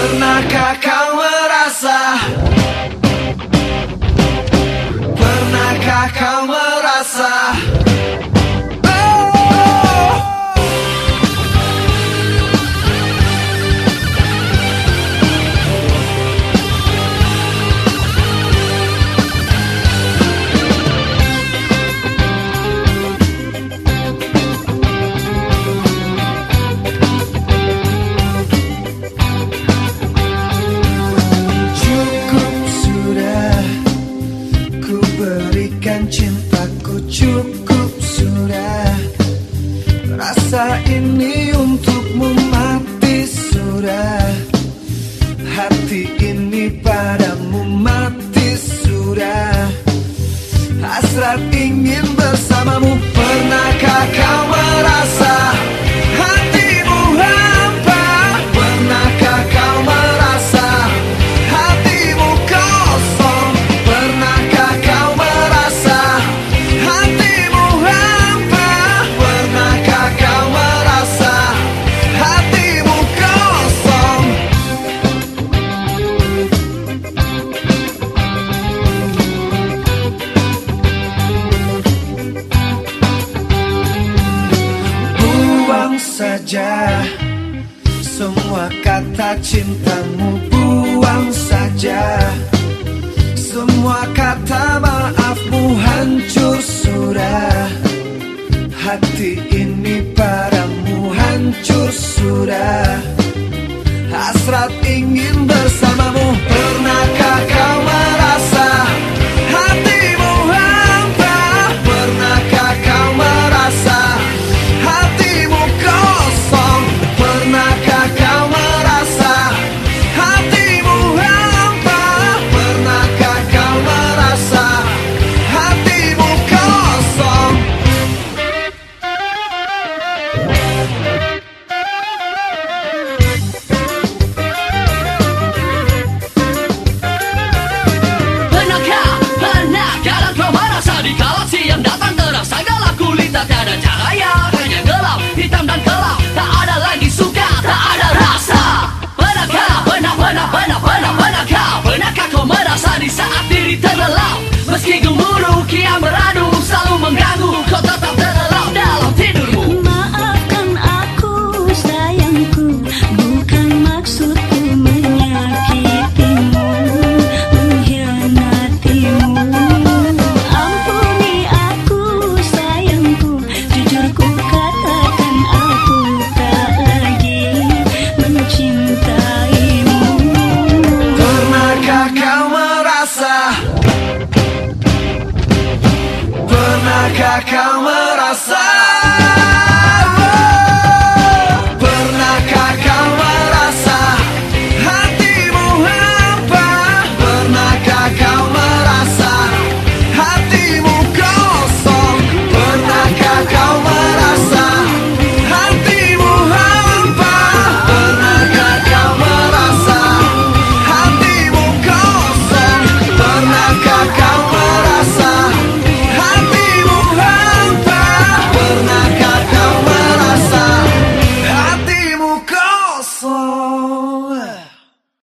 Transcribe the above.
pernahkah kau berikan cintaku cukup sudah Rasa ini untukmu mati sudah Hati ini padamu mati sudah Hasrat ingin bersamamu. Pernahkah kau merasa saja. Semua kata cintamu buang saja. Semua kata maafmu hancur sudah. Hati ini padamu hancur sudah. Hasrat ingin bersama kau merasa